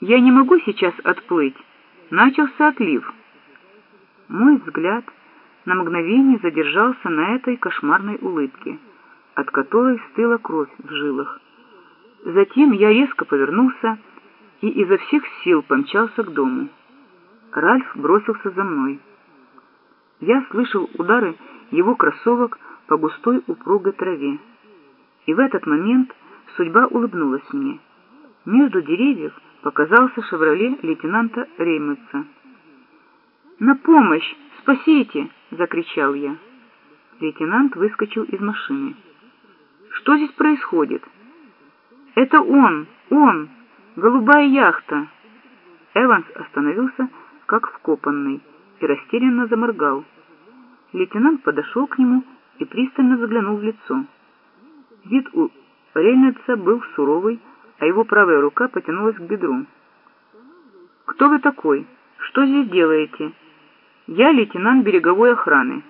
Я не могу сейчас отплыть. Начался отлив. Мой взгляд на мгновение задержался на этой кошмарной улыбке, от которой стыла кровь в жилах. Затем я резко повернулся и изо всех сил помчался к дому. Ральф бросился за мной. Я слышал удары его кроссовок по густой упругой траве. И в этот момент судьба улыбнулась мне. Между деревьев показался «Шевроле» лейтенанта Реймутса. «На помощь! Спасите!» — закричал я. Лейтенант выскочил из машины. «Что здесь происходит?» «Это он! Он! Голубая яхта!» Эванс остановился, как вкопанный, и растерянно заморгал. Лейтенант подошел к нему и пристально заглянул в лицо. Вид у Рейнольдса был суровый, а его правая рука потянулась к бедру. «Кто вы такой? Что здесь делаете?» «Я лейтенант береговой охраны».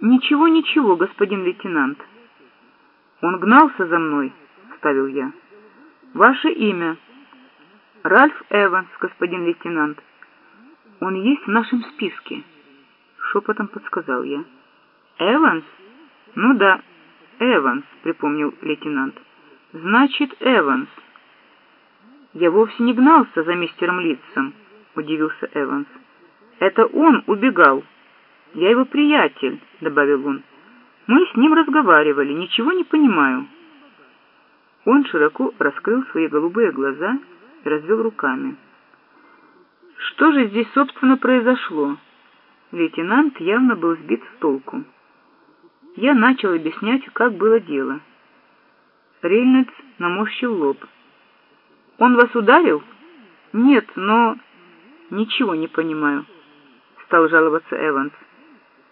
«Ничего, ничего, господин лейтенант». «Он гнался за мной», — вставил я. «Ваше имя?» «Ральф Эванс, господин лейтенант». «Он есть в нашем списке», — шепотом подсказал я. «Эванс? Ну да, Эванс», — припомнил лейтенант. «Значит, Эванс». «Я вовсе не гнался за мистером Литцем», — удивился Эванс. «Это он убегал. Я его приятель», — добавил он. «Мы с ним разговаривали, ничего не понимаю». Он широко раскрыл свои голубые глаза и развел руками. «Что же здесь, собственно, произошло?» Лейтенант явно был сбит с толку. Я начал объяснять, как было дело. Рейнольдс наморщил лоб. «Он вас ударил?» «Нет, но...» «Ничего не понимаю», — стал жаловаться Эванс.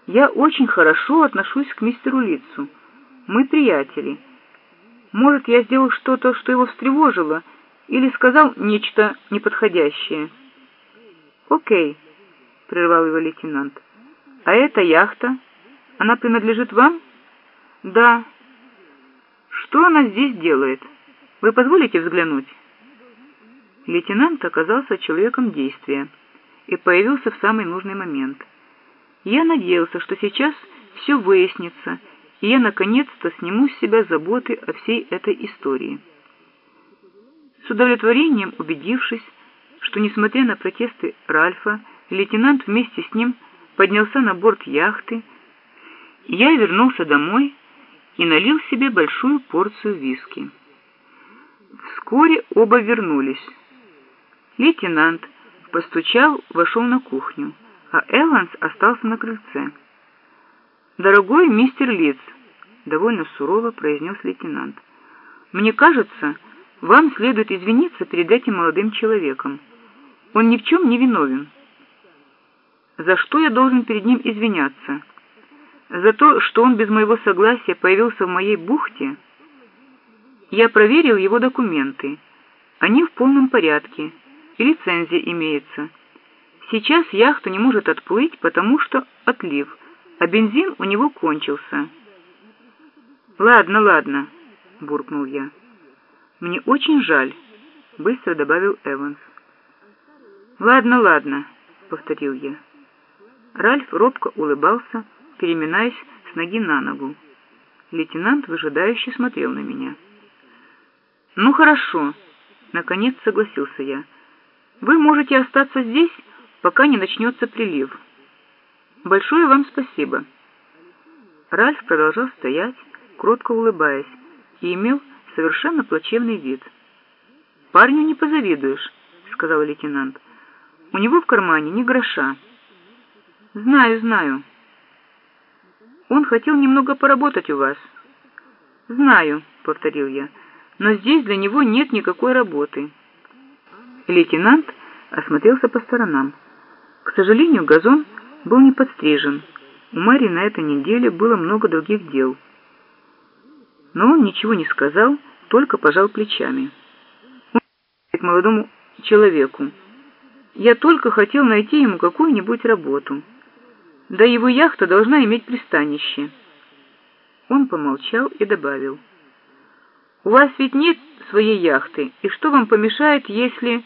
«Я очень хорошо отношусь к мистеру Лицу. Мы приятели. Может, я сделал что-то, что его встревожило, или сказал нечто неподходящее?» «Окей», — прервал его лейтенант. «А эта яхта, она принадлежит вам?» «Да», что она здесь делает? Вы позволите взглянуть?» Лейтенант оказался человеком действия и появился в самый нужный момент. Я надеялся, что сейчас все выяснится, и я наконец-то сниму с себя заботы о всей этой истории. С удовлетворением убедившись, что, несмотря на протесты Ральфа, лейтенант вместе с ним поднялся на борт яхты, я вернулся домой и налил себе большую порцию виски. Вскоре оба вернулись. Лейтенант постучал, вошел на кухню, а Эванс остался на крыльце. «Дорогой мистер Литц», — довольно сурово произнес лейтенант, — «мне кажется, вам следует извиниться перед этим молодым человеком. Он ни в чем не виновен». «За что я должен перед ним извиняться?» За то, что он без моего согласия появился в моей бухте, я проверил его документы. Они в полном порядке, и лицензия имеется. Сейчас яхта не может отплыть, потому что отлив, а бензин у него кончился. «Ладно, ладно», — буркнул я. «Мне очень жаль», — быстро добавил Эванс. «Ладно, ладно», — повторил я. Ральф робко улыбался, — переминаясь с ноги на ногу. Лейтенант выжидающе смотрел на меня. «Ну хорошо», — наконец согласился я. «Вы можете остаться здесь, пока не начнется прилив. Большое вам спасибо». Ральф продолжал стоять, кротко улыбаясь, и имел совершенно плачевный вид. «Парню не позавидуешь», — сказал лейтенант. «У него в кармане ни гроша». «Знаю, знаю», он хотел немного поработать у вас». «Знаю», — повторил я, — «но здесь для него нет никакой работы». Лейтенант осмотрелся по сторонам. К сожалению, газон был не подстрижен. У Мэри на этой неделе было много других дел. Но он ничего не сказал, только пожал плечами. Он к молодому человеку. «Я только хотел найти ему какую-нибудь работу». Да его яхта должна иметь пристанище. Он помолчал и добавил. У вас ведь нет своей яхты, и что вам помешает, если...